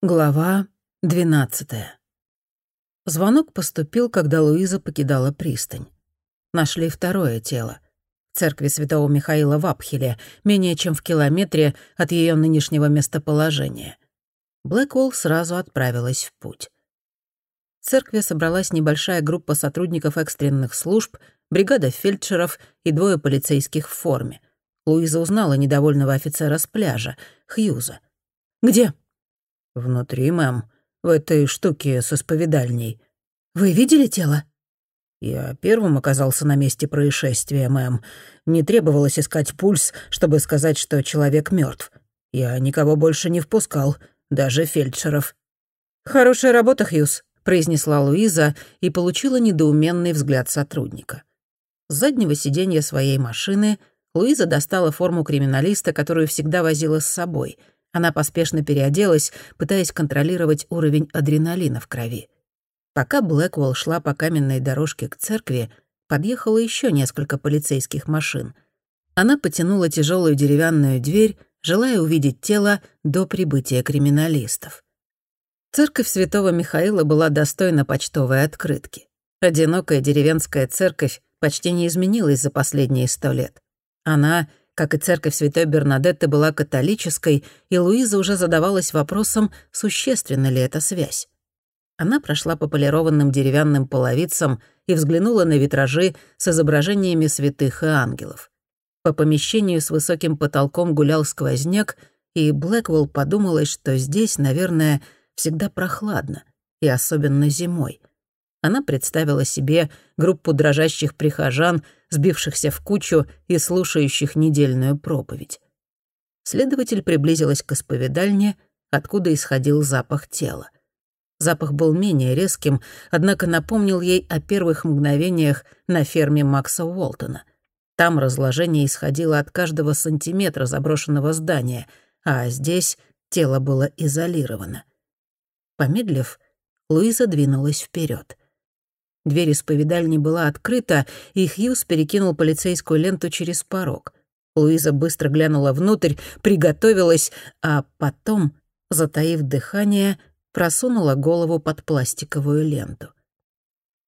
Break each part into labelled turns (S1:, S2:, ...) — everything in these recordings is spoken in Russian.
S1: Глава двенадцатая. Звонок поступил, когда Луиза покидала пристань. Нашли второе тело. В церкви святого Михаила в Апхеле, менее чем в километре от ее нынешнего местоположения. Блэкволл сразу отправилась в путь. В церкви собралась небольшая группа сотрудников экстренных служб, бригада фельдшеров и двое полицейских в форме. Луиза узнала недовольного офицера с пляжа, Хьюза. «Где?»
S2: «Внутри, мэм, в этой штуке с исповедальней».
S1: «Вы видели тело?»
S2: «Я первым оказался на месте происшествия, мэм. Не требовалось искать пульс, чтобы сказать, что человек мертв. Я никого больше не впускал, даже фельдшеров».
S1: «Хорошая работа, Хьюз», — произнесла Луиза и получила недоуменный взгляд сотрудника. С заднего сиденья своей машины Луиза достала форму криминалиста, которую всегда возила с собой — она поспешно переоделась, пытаясь контролировать уровень адреналина в крови. Пока Блэквелл шла по каменной дорожке к церкви, подъехало еще несколько полицейских машин. Она потянула тяжелую деревянную дверь, желая увидеть тело до прибытия криминалистов. Церковь святого Михаила была достойна почтовой открытки. Одинокая деревенская церковь почти не изменилась за последние сто лет. Она как и церковь святой Бернадетты была католической, и Луиза уже задавалась вопросом, существенна ли эта связь. Она прошла по полированным деревянным половицам и взглянула на витражи с изображениями святых и ангелов. По помещению с высоким потолком гулял сквозняк, и Блэквелл подумалось, что здесь, наверное, всегда прохладно, и особенно зимой. Она представила себе группу дрожащих прихожан, сбившихся в кучу и слушающих недельную проповедь. Следователь приблизилась к исповедальне, откуда исходил запах тела. Запах был менее резким, однако напомнил ей о первых мгновениях на ферме Макса Уолтона. Там разложение исходило от каждого сантиметра заброшенного здания, а здесь тело было изолировано. Помедлив, Луиза двинулась вперед. Дверь исповедальни была открыта, и Хьюз перекинул полицейскую ленту через порог. Луиза быстро глянула внутрь, приготовилась, а потом, затаив дыхание, просунула голову под пластиковую ленту.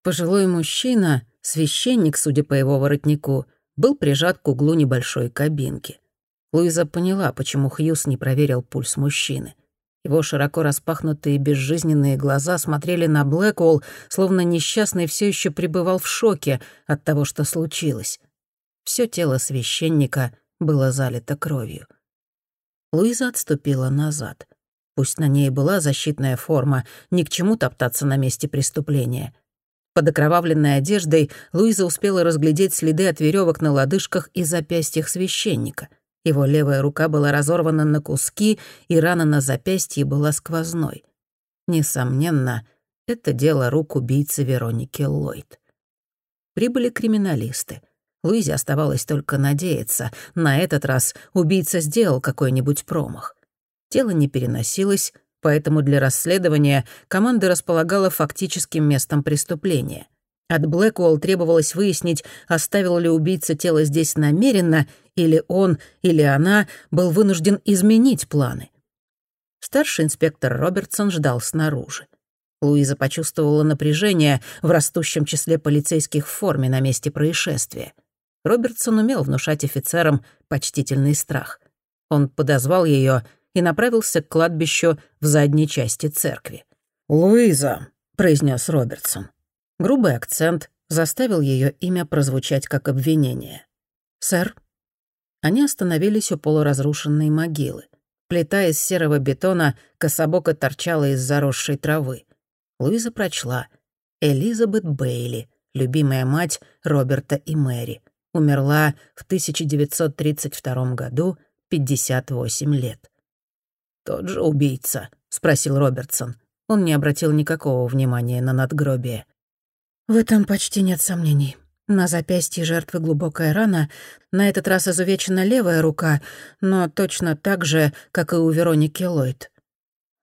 S1: Пожилой мужчина, священник, судя по его воротнику, был прижат к углу небольшой кабинки. Луиза поняла, почему Хьюз не проверил пульс мужчины. Его широко распахнутые безжизненные глаза смотрели на Блэкволл, словно несчастный все еще пребывал в шоке от того, что случилось. Все тело священника было залито кровью. Луиза отступила назад. Пусть на ней была защитная форма, ни к чему топтаться на месте преступления. Под окровавленной одеждой Луиза успела разглядеть следы от веревок на лодыжках и запястьях священника — его левая рука была разорвана на куски, и рана на запястье была сквозной. Несомненно, это дело рук убийцы Вероники Ллойд. Прибыли криминалисты. Луизе оставалось только надеяться. На этот раз убийца сделал какой-нибудь промах. Тело не переносилось, поэтому для расследования команда располагала фактическим местом преступления — от Блэкуэлл требовалось выяснить, оставил ли убийца тело здесь намеренно, или он, или она был вынужден изменить планы. Старший инспектор Робертсон ждал снаружи. Луиза почувствовала напряжение в растущем числе полицейских в форме на месте происшествия. Робертсон умел внушать офицерам почтительный страх. Он подозвал ее и направился к кладбищу в задней части церкви.
S2: «Луиза», — произнес
S1: Робертсон. Грубый акцент заставил ее имя прозвучать как обвинение. «Сэр?» Они остановились у полуразрушенной могилы. Плита из серого бетона кособоко торчала из заросшей травы. Луиза прочла. Элизабет Бейли, любимая мать Роберта и Мэри. Умерла в 1932 году, 58 лет.
S2: «Тот же убийца?»
S1: — спросил Робертсон. Он не обратил никакого внимания на надгробие. В этом почти нет сомнений. На запястье жертвы глубокая рана, на этот раз изувечена левая рука, но точно так же, как и у Вероники Ллойд.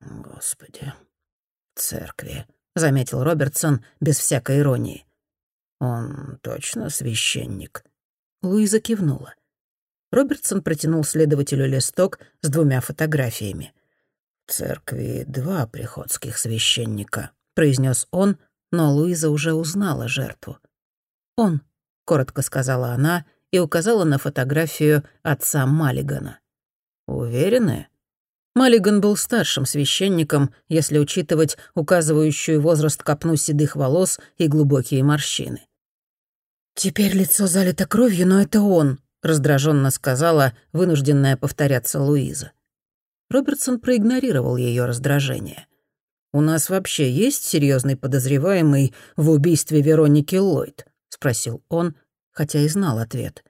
S2: «Господи, церкви», — заметил Робертсон без всякой иронии. «Он точно священник?»
S1: Луиза кивнула. Робертсон протянул следователю листок с двумя фотографиями.
S2: «В церкви два приходских священника», — произнес он, но Луиза уже узнала жертву.
S1: «Он», — коротко сказала она и указала на фотографию отца Маллигана.
S2: «Уверены?»
S1: Маллиган был старшим священником, если учитывать указывающую возраст копну седых волос и глубокие морщины. «Теперь лицо залито кровью, но это он», — раздраженно сказала вынужденная повторяться Луиза. Робертсон проигнорировал ее раздражение. «У нас вообще есть серьезный подозреваемый в убийстве Вероники Ллойд?» — спросил он, хотя и знал ответ.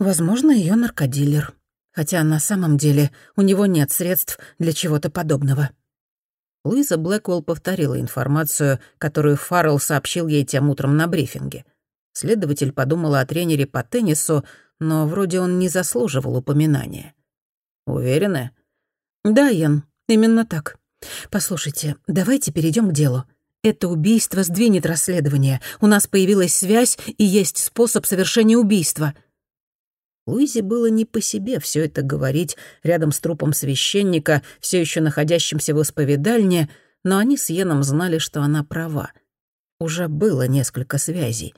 S1: «Возможно, ее наркодилер. Хотя на самом деле у него нет средств для чего-то подобного». Луиза Блэквелл повторила информацию, которую Фаррелл сообщил ей тем утром на брифинге. Следователь подумала о тренере по теннису, но вроде он не заслуживал упоминания.
S2: «Уверены?»
S1: «Да, Ян, именно так. Послушайте, давайте перейдем к делу. Это убийство сдвинет расследование. У нас появилась связь и есть способ совершения убийства». Луизе было не по себе все это говорить рядом с трупом священника, все еще находящимся в исповедальне, но они с Йеном знали, что она права. Уже было несколько связей.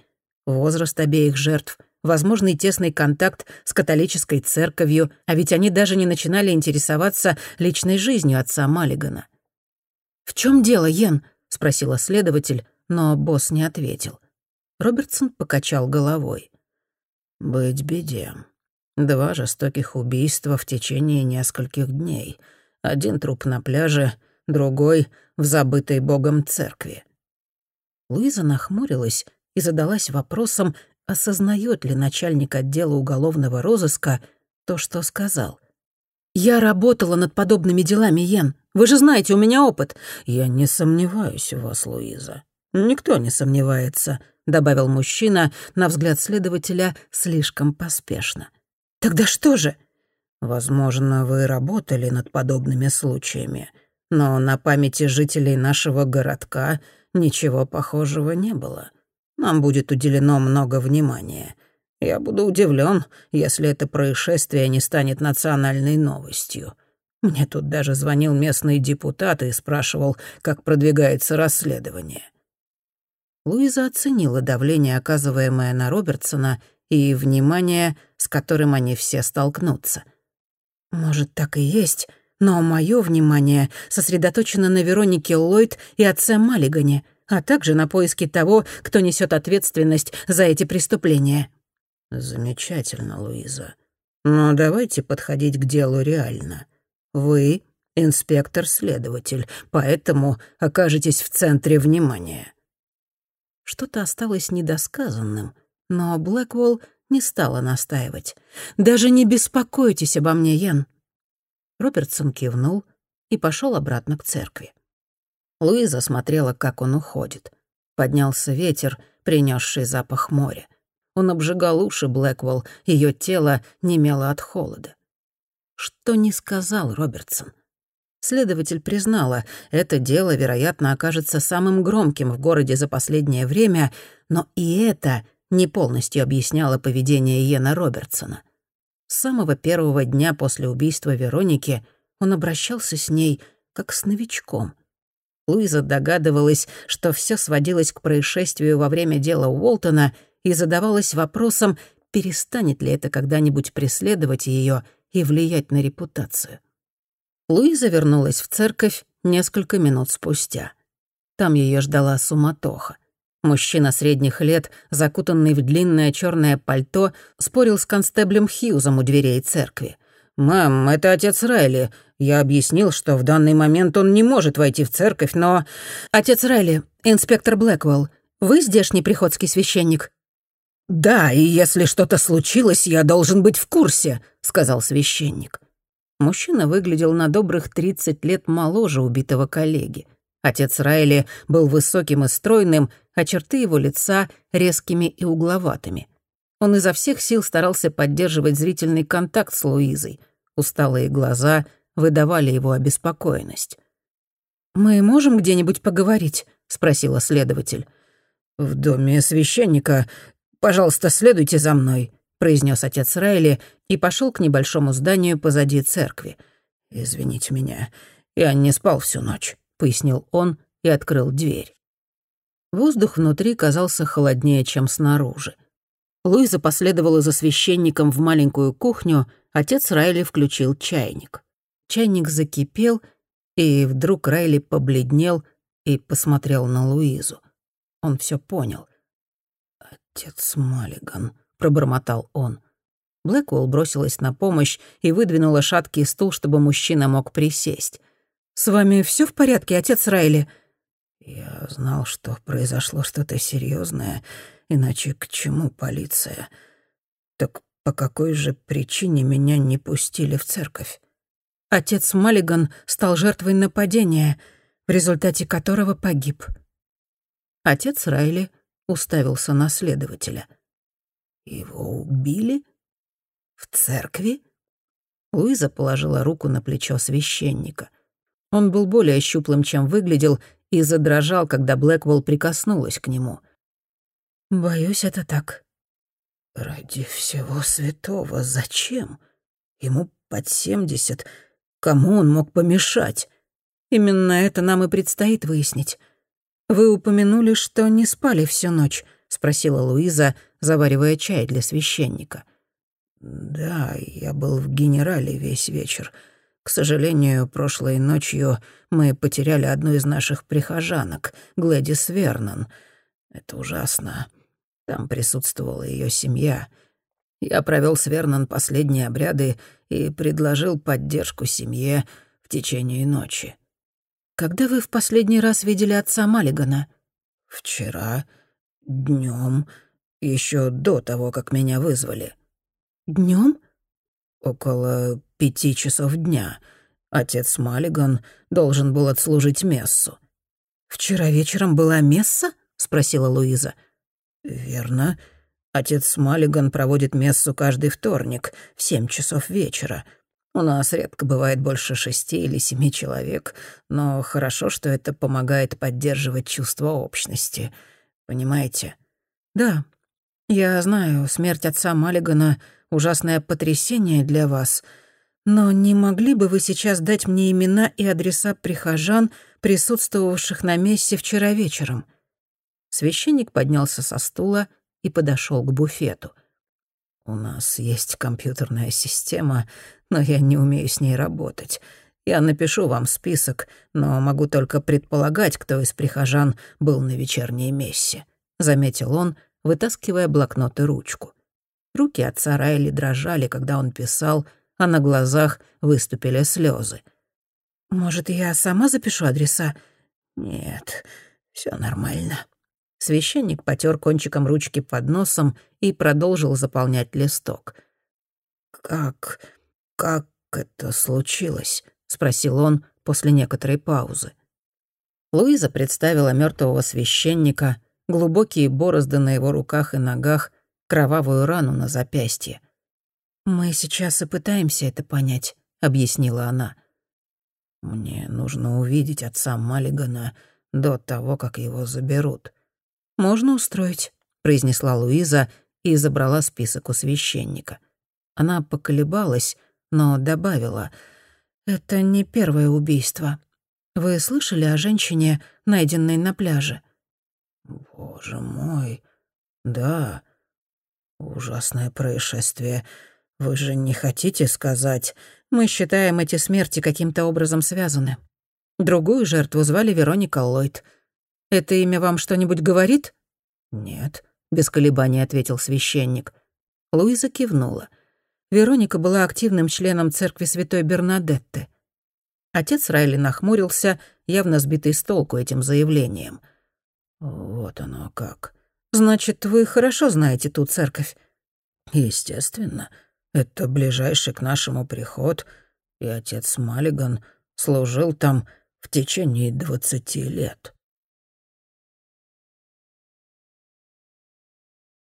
S1: Возраст обеих жертв, возможный тесный контакт с католической церковью, а ведь они даже не начинали интересоваться личной жизнью отца Маллигана. «В чем дело, Йен?» — спросила следователь, но босс не ответил. Робертсон покачал головой.
S2: «Быть беде. Два жестоких убийства в течение нескольких дней. Один труп на пляже, другой — в забытой богом церкви».
S1: Луиза нахмурилась и задалась вопросом, осознает ли начальник отдела уголовного розыска то, что сказал. «Я работала над подобными делами, Йен. Вы же знаете, у меня опыт».
S2: «Я не сомневаюсь в вас, Луиза. Никто не сомневается», — добавил мужчина, на взгляд следователя, слишком поспешно.
S1: «Тогда что же?»
S2: «Возможно, вы работали над подобными случаями, но на памяти жителей нашего городка ничего похожего не было. Нам будет уделено много внимания. Я буду удивлен, если это происшествие не станет национальной новостью. Мне тут даже звонил местный депутат и спрашивал, как продвигается расследование.
S1: Луиза оценила давление, оказываемое на Робертсона, и внимание, с которым они все столкнутся. «Может, так и есть, но мое внимание сосредоточено на Веронике Ллойд и отце Маллигане, а также на поиске того, кто несет ответственность за эти преступления».
S2: «Замечательно, Луиза. Но давайте подходить к делу реально. Вы — инспектор-следователь, поэтому окажетесь в центре внимания».
S1: Что-то осталось недосказанным, но Блэквелл не стала настаивать. «Даже не беспокойтесь обо мне, Ян». Робертсон кивнул и пошел обратно к церкви. Луиза смотрела, как он уходит. Поднялся ветер, принесший запах моря. Он обжигал уши Блэквелл, ее тело немело от холода. Что не сказал Робертсон? Следователь признала, это дело, вероятно, окажется самым громким в городе за последнее время, но и это не полностью объясняло поведение Иена Робертсона. С самого первого дня после убийства Вероники он обращался с ней как с новичком. Луиза догадывалась, что все сводилось к происшествию во время дела Уолтона и задавалась вопросом, перестанет ли это когда-нибудь преследовать ее и влиять на репутацию. Луиза вернулась в церковь несколько минут спустя. Там ее ждала суматоха. Мужчина средних лет, закутанный в длинное черное пальто, спорил с констеблем Хьюзом у дверей церкви.
S2: «Мэм, это отец Райли. Я объяснил, что в данный момент он не может войти в церковь, но...»
S1: «Отец Райли, инспектор Блэквелл, вы здешний приходский священник?»
S2: «Да, и если что-то случилось, я должен быть в курсе», — сказал священник.
S1: Мужчина выглядел на добрых 30 лет моложе убитого коллеги. Отец Райли был высоким и стройным, а черты его лица резкими и угловатыми. Он изо всех сил старался поддерживать зрительный контакт с Луизой. Усталые глаза выдавали его обеспокоенность. «Мы можем где-нибудь поговорить?» — спросила следователь.
S2: «В доме священника. Пожалуйста, следуйте за мной», — произнес отец Райли и пошел к небольшому зданию позади церкви. «Извините меня, Я не спал всю ночь», — пояснил он и открыл дверь.
S1: Воздух внутри казался холоднее, чем снаружи. Луиза последовала за священником в маленькую кухню, отец Райли включил чайник. Чайник закипел, и вдруг Райли побледнел и посмотрел на Луизу. Он все понял.
S2: «Отец Маллиган», — пробормотал он.
S1: Блэквелл бросилась на помощь и выдвинула шаткий стул, чтобы мужчина мог присесть. «С вами все в порядке, отец Райли?»
S2: «Я знал, что произошло что-то серьезное, иначе к чему полиция? Так по какой же причине меня не пустили в церковь?»
S1: Отец Маллиган стал жертвой нападения, в результате которого погиб. Отец Райли уставился на следователя.
S2: «Его убили? В церкви?»
S1: Луиза положила руку на плечо священника. Он был более щуплым, чем выглядел, и задрожал, когда Блэквелл прикоснулась к нему.
S2: «Боюсь, это так». «Ради всего святого, зачем? Ему под семьдесят. Кому он мог помешать?»
S1: «Именно это нам и предстоит выяснить. Вы упомянули, что не спали всю ночь», — спросила Луиза, заваривая чай для священника.
S2: «Да, я был в генерале весь вечер. К сожалению, прошлой ночью мы потеряли одну из наших прихожанок, Глэдис Вернон. Это ужасно. Там присутствовала ее семья. Я провел с Вернон последние обряды и предложил поддержку семье в течение ночи.
S1: Когда вы в последний раз видели отца Маллигана?
S2: Вчера, днем, еще до того, как меня вызвали.
S1: Днем?
S2: Около пяти часов дня. Отец Маллиган должен был отслужить мессу.
S1: «Вчера вечером была месса?» — спросила Луиза.
S2: «Верно. Отец Маллиган проводит мессу каждый вторник в семь часов вечера. У нас редко бывает больше шести или семи человек, но хорошо, что это помогает поддерживать чувство общности. Понимаете?»
S1: «Да, я знаю, смерть отца Маллигана — ужасное потрясение для вас, но не могли бы вы сейчас дать мне имена и адреса прихожан, присутствовавших на мессе вчера вечером?» Священник поднялся со стула и подошел к буфету.
S2: «У нас есть компьютерная система, но я не умею с ней работать. Я напишу вам список, но могу только предполагать, кто из прихожан был на вечерней мессе», — заметил он, вытаскивая блокнот и ручку.
S1: Руки отца Райли дрожали, когда он писал — а на глазах выступили слезы. «Может, я сама запишу адреса?»
S2: «Нет, все нормально».
S1: Священник потер кончиком ручки под носом и продолжил заполнять листок.
S2: «Как... как это случилось?» — спросил он после некоторой паузы.
S1: Луиза представила мертвого священника, глубокие борозды на его руках и ногах, кровавую рану на запястье. «Мы сейчас и пытаемся это понять», — объяснила она.
S2: «Мне нужно увидеть отца Маллигана до того, как его заберут».
S1: «Можно устроить», — произнесла Луиза и забрала список у священника. Она поколебалась, но добавила, «Это не первое убийство. Вы слышали о женщине, найденной на пляже?»
S2: «Боже мой, да, ужасное происшествие. «Вы же не хотите сказать...»
S1: «Мы считаем эти смерти каким-то образом связаны. Другую жертву звали Вероника Ллойд. Это имя вам что-нибудь говорит?»
S2: «Нет», —
S1: без колебаний ответил священник. Луиза кивнула. Вероника была активным членом церкви святой Бернадетты. Отец Райли нахмурился, явно сбитый с толку этим заявлением.
S2: «Вот оно как».
S1: «Значит, вы хорошо знаете ту церковь?»
S2: «Естественно. Это ближайший к нашему приход, и отец Маллиган служил там в течение двадцати лет».